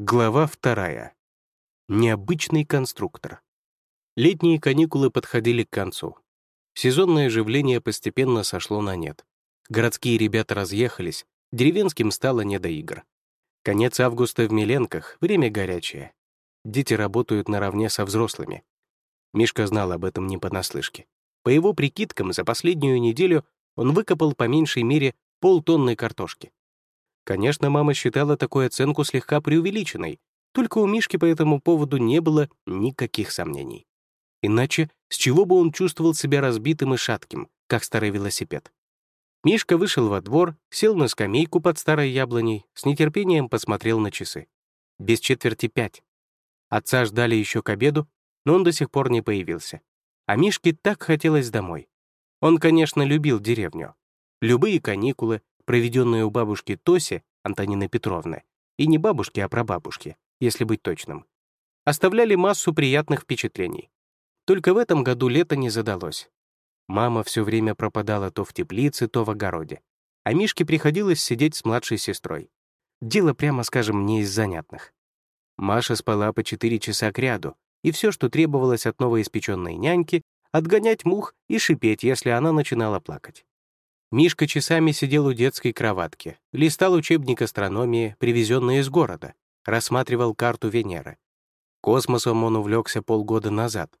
Глава вторая. Необычный конструктор. Летние каникулы подходили к концу. Сезонное оживление постепенно сошло на нет. Городские ребята разъехались, деревенским стало не до игр. Конец августа в Миленках, время горячее. Дети работают наравне со взрослыми. Мишка знал об этом не понаслышке. По его прикидкам, за последнюю неделю он выкопал по меньшей мере полтонны картошки. Конечно, мама считала такую оценку слегка преувеличенной, только у Мишки по этому поводу не было никаких сомнений. Иначе с чего бы он чувствовал себя разбитым и шатким, как старый велосипед? Мишка вышел во двор, сел на скамейку под старой яблоней, с нетерпением посмотрел на часы. Без четверти пять. Отца ждали еще к обеду, но он до сих пор не появился. А Мишке так хотелось домой. Он, конечно, любил деревню. Любые каникулы, проведенные у бабушки Тоси, Антонины Петровны, и не бабушки, а прабабушки, если быть точным, оставляли массу приятных впечатлений. Только в этом году лето не задалось. Мама все время пропадала то в теплице, то в огороде, а Мишке приходилось сидеть с младшей сестрой. Дело, прямо скажем, не из занятных. Маша спала по 4 часа к ряду, и все, что требовалось от новоиспеченной няньки, отгонять мух и шипеть, если она начинала плакать. Мишка часами сидел у детской кроватки, листал учебник астрономии, привезенный из города, рассматривал карту Венеры. Космосом он увлекся полгода назад.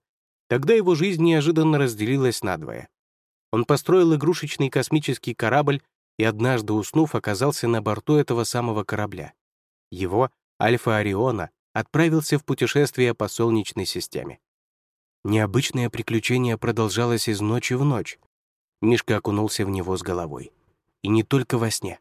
Тогда его жизнь неожиданно разделилась надвое. Он построил игрушечный космический корабль и однажды, уснув, оказался на борту этого самого корабля. Его, Альфа Ориона, отправился в путешествие по Солнечной системе. Необычное приключение продолжалось из ночи в ночь. Мишка окунулся в него с головой. И не только во сне.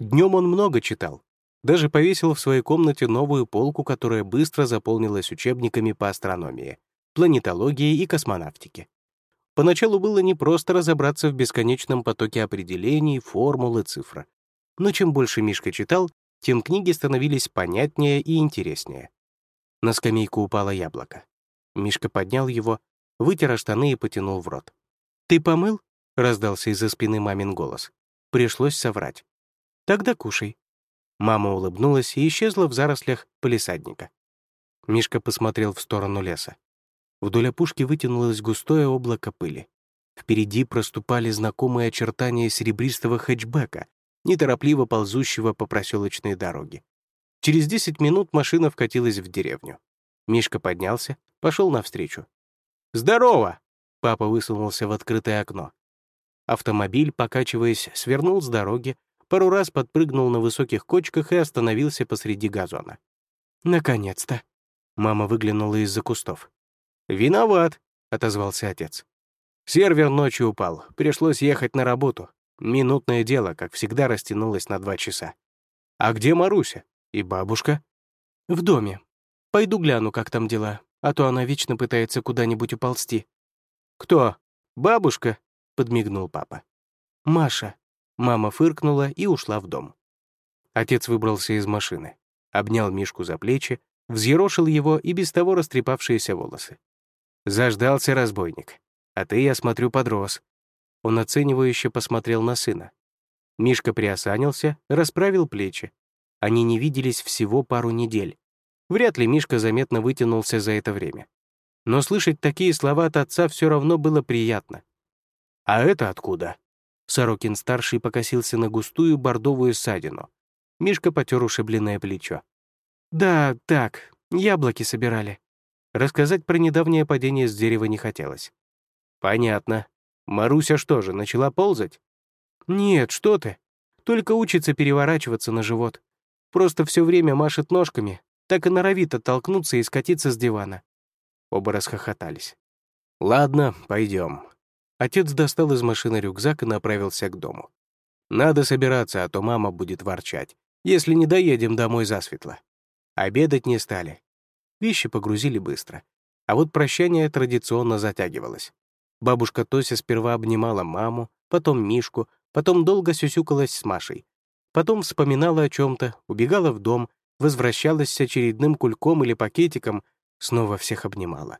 Днем он много читал. Даже повесил в своей комнате новую полку, которая быстро заполнилась учебниками по астрономии, планетологии и космонавтике. Поначалу было непросто разобраться в бесконечном потоке определений, формул и цифр. Но чем больше Мишка читал, тем книги становились понятнее и интереснее. На скамейку упало яблоко. Мишка поднял его, вытер штаны и потянул в рот. «Ты помыл?» — раздался из-за спины мамин голос. Пришлось соврать. «Тогда кушай». Мама улыбнулась и исчезла в зарослях полисадника. Мишка посмотрел в сторону леса. Вдоль опушки вытянулось густое облако пыли. Впереди проступали знакомые очертания серебристого хэтчбека, неторопливо ползущего по проселочной дороге. Через 10 минут машина вкатилась в деревню. Мишка поднялся, пошел навстречу. «Здорово!» — папа высунулся в открытое окно. Автомобиль, покачиваясь, свернул с дороги, пару раз подпрыгнул на высоких кочках и остановился посреди газона. «Наконец-то!» Мама выглянула из-за кустов. «Виноват», — отозвался отец. «Сервер ночью упал, пришлось ехать на работу. Минутное дело, как всегда, растянулось на два часа. А где Маруся? И бабушка?» «В доме. Пойду гляну, как там дела, а то она вечно пытается куда-нибудь уползти». «Кто? Бабушка?» — подмигнул папа. «Маша». Мама фыркнула и ушла в дом. Отец выбрался из машины, обнял Мишку за плечи, взъерошил его и без того растрепавшиеся волосы. «Заждался разбойник. А ты, я смотрю, подрос». Он оценивающе посмотрел на сына. Мишка приосанился, расправил плечи. Они не виделись всего пару недель. Вряд ли Мишка заметно вытянулся за это время. Но слышать такие слова от отца все равно было приятно. «А это откуда?» Сорокин-старший покосился на густую бордовую ссадину. Мишка потер ушибленное плечо. «Да, так, яблоки собирали». Рассказать про недавнее падение с дерева не хотелось. «Понятно. Маруся что же, начала ползать?» «Нет, что ты. Только учится переворачиваться на живот. Просто все время машет ножками, так и норовит оттолкнуться и скатиться с дивана». Оба расхохотались. «Ладно, пойдем. Отец достал из машины рюкзак и направился к дому. «Надо собираться, а то мама будет ворчать, если не доедем домой засветло». Обедать не стали. Вещи погрузили быстро. А вот прощание традиционно затягивалось. Бабушка Тося сперва обнимала маму, потом Мишку, потом долго сюсюкалась с Машей. Потом вспоминала о чем-то, убегала в дом, возвращалась с очередным кульком или пакетиком, снова всех обнимала.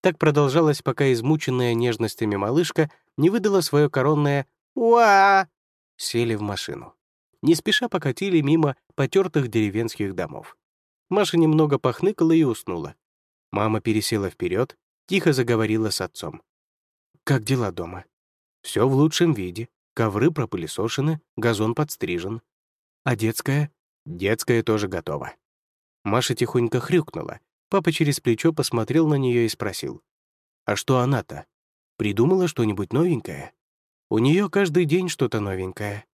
Так продолжалось, пока измученная нежностями малышка не выдала свое коронное «Уа!» Сели в машину. Не спеша покатили мимо потертых деревенских домов. Маша немного похныкала и уснула. Мама пересела вперед, тихо заговорила с отцом. «Как дела дома?» «Все в лучшем виде. Ковры пропылесошены, газон подстрижен. А детская?» «Детская тоже готова». Маша тихонько хрюкнула. Папа через плечо посмотрел на нее и спросил. «А что она-то? Придумала что-нибудь новенькое?» «У нее каждый день что-то новенькое».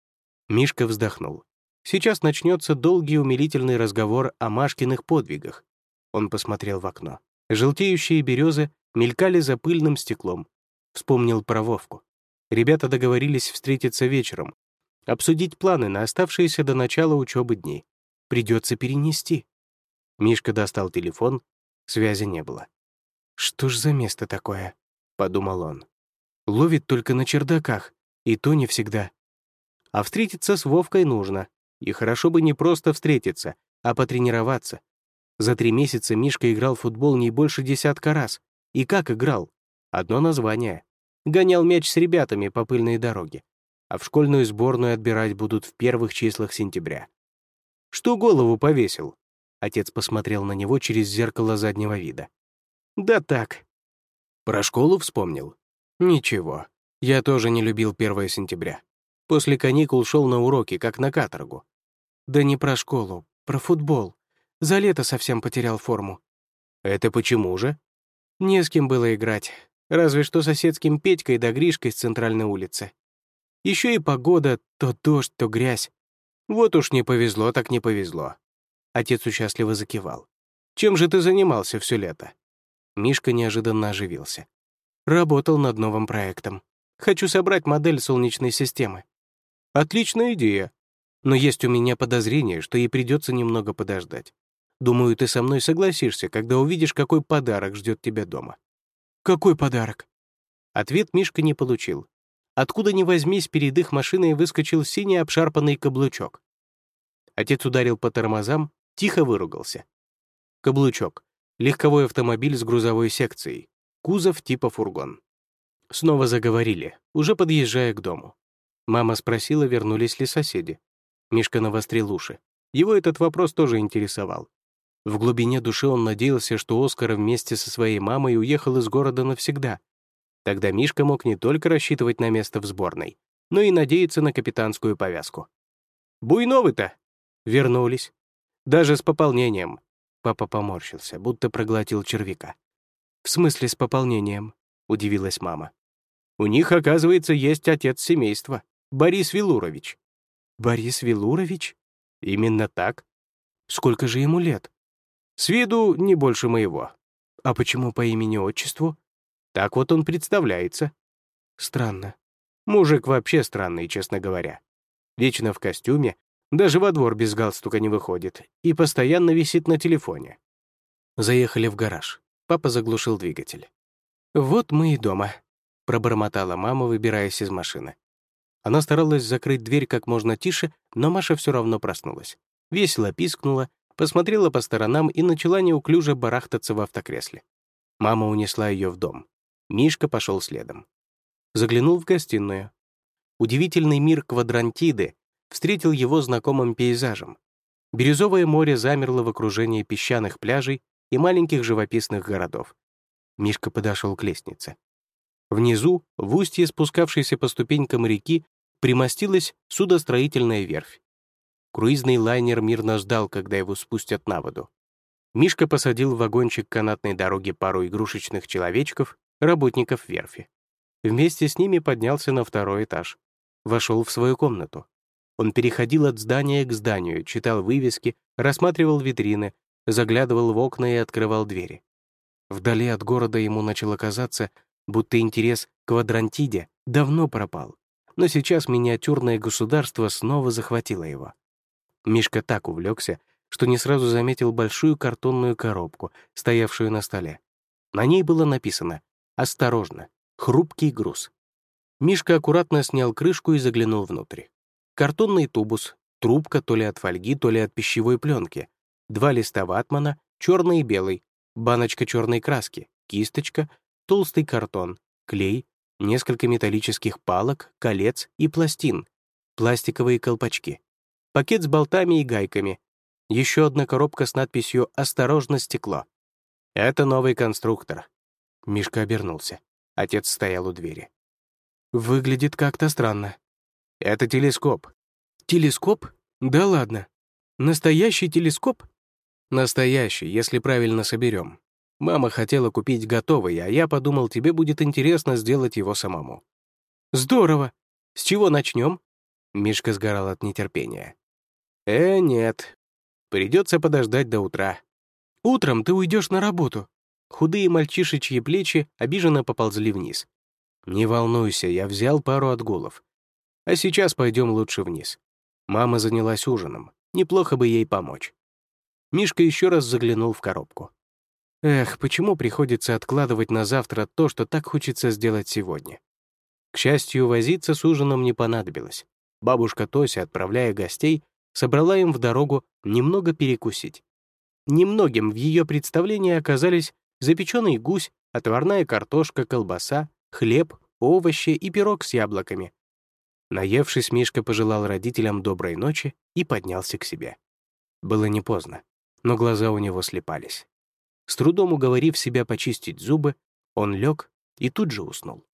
Мишка вздохнул. Сейчас начнется долгий умилительный разговор о Машкиных подвигах. Он посмотрел в окно. Желтеющие березы мелькали за пыльным стеклом. Вспомнил про Вовку. Ребята договорились встретиться вечером, обсудить планы на оставшиеся до начала учебы дни. Придется перенести. Мишка достал телефон, связи не было. «Что ж за место такое?» — подумал он. «Ловит только на чердаках, и то не всегда. А встретиться с Вовкой нужно, и хорошо бы не просто встретиться, а потренироваться. За три месяца Мишка играл в футбол не больше десятка раз. И как играл? Одно название. Гонял мяч с ребятами по пыльной дороге. А в школьную сборную отбирать будут в первых числах сентября. Что голову повесил? Отец посмотрел на него через зеркало заднего вида. «Да так». Про школу вспомнил? Ничего. Я тоже не любил 1 сентября. После каникул шел на уроки, как на каторгу. Да не про школу, про футбол. За лето совсем потерял форму. Это почему же? Не с кем было играть. Разве что соседским Петькой да Гришкой с центральной улицы. Еще и погода, то дождь, то грязь. Вот уж не повезло, так не повезло. Отец участливо закивал. «Чем же ты занимался все лето?» Мишка неожиданно оживился. «Работал над новым проектом. Хочу собрать модель Солнечной системы». «Отличная идея но есть у меня подозрение, что ей придется немного подождать. Думаю, ты со мной согласишься, когда увидишь, какой подарок ждет тебя дома». «Какой подарок?» Ответ Мишка не получил. Откуда ни возьмись, перед их машиной выскочил синий обшарпанный каблучок. Отец ударил по тормозам, тихо выругался. Каблучок. Легковой автомобиль с грузовой секцией. Кузов типа фургон. Снова заговорили, уже подъезжая к дому. Мама спросила, вернулись ли соседи. Мишка навострил уши. Его этот вопрос тоже интересовал. В глубине души он надеялся, что Оскар вместе со своей мамой уехал из города навсегда. Тогда Мишка мог не только рассчитывать на место в сборной, но и надеяться на капитанскую повязку. «Буйновы-то!» «Вернулись. Даже с пополнением». Папа поморщился, будто проглотил червяка. «В смысле с пополнением?» — удивилась мама. «У них, оказывается, есть отец семейства, Борис Вилурович. Борис Вилурович? Именно так. Сколько же ему лет? С виду не больше моего. А почему по имени-отчеству? Так вот он представляется. Странно. Мужик вообще странный, честно говоря. Вечно в костюме, даже во двор без галстука не выходит и постоянно висит на телефоне. Заехали в гараж. Папа заглушил двигатель. «Вот мы и дома», — пробормотала мама, выбираясь из машины. Она старалась закрыть дверь как можно тише, но Маша все равно проснулась. Весело пискнула, посмотрела по сторонам и начала неуклюже барахтаться в автокресле. Мама унесла ее в дом. Мишка пошел следом. Заглянул в гостиную. Удивительный мир квадрантиды встретил его знакомым пейзажем. Бирюзовое море замерло в окружении песчаных пляжей и маленьких живописных городов. Мишка подошел к лестнице. Внизу, в устье спускавшейся по ступенькам реки, примостилась судостроительная верфь. Круизный лайнер мирно ждал, когда его спустят на воду. Мишка посадил в вагончик канатной дороги пару игрушечных человечков, работников верфи. Вместе с ними поднялся на второй этаж. Вошел в свою комнату. Он переходил от здания к зданию, читал вывески, рассматривал витрины, заглядывал в окна и открывал двери. Вдали от города ему начало казаться, будто интерес к квадрантиде давно пропал но сейчас миниатюрное государство снова захватило его. Мишка так увлекся, что не сразу заметил большую картонную коробку, стоявшую на столе. На ней было написано «Осторожно! Хрупкий груз». Мишка аккуратно снял крышку и заглянул внутрь. Картонный тубус, трубка то ли от фольги, то ли от пищевой пленки, два листа ватмана, черный и белый, баночка черной краски, кисточка, толстый картон, клей, несколько металлических палок, колец и пластин, пластиковые колпачки, пакет с болтами и гайками, Еще одна коробка с надписью «Осторожно, стекло». «Это новый конструктор». Мишка обернулся. Отец стоял у двери. «Выглядит как-то странно». «Это телескоп». «Телескоп? Да ладно. Настоящий телескоп?» «Настоящий, если правильно соберем. Мама хотела купить готовый, а я подумал, тебе будет интересно сделать его самому». «Здорово! С чего начнем?» Мишка сгорал от нетерпения. «Э, нет. Придется подождать до утра. Утром ты уйдешь на работу». Худые мальчишечьи плечи обиженно поползли вниз. «Не волнуйся, я взял пару отгулов. А сейчас пойдем лучше вниз. Мама занялась ужином. Неплохо бы ей помочь». Мишка еще раз заглянул в коробку. Эх, почему приходится откладывать на завтра то, что так хочется сделать сегодня? К счастью, возиться с ужином не понадобилось. Бабушка Тося, отправляя гостей, собрала им в дорогу немного перекусить. Немногим в ее представлении оказались запеченный гусь, отварная картошка, колбаса, хлеб, овощи и пирог с яблоками. Наевшись, Мишка пожелал родителям доброй ночи и поднялся к себе. Было не поздно, но глаза у него слепались. С трудом уговорив себя почистить зубы, он лег и тут же уснул.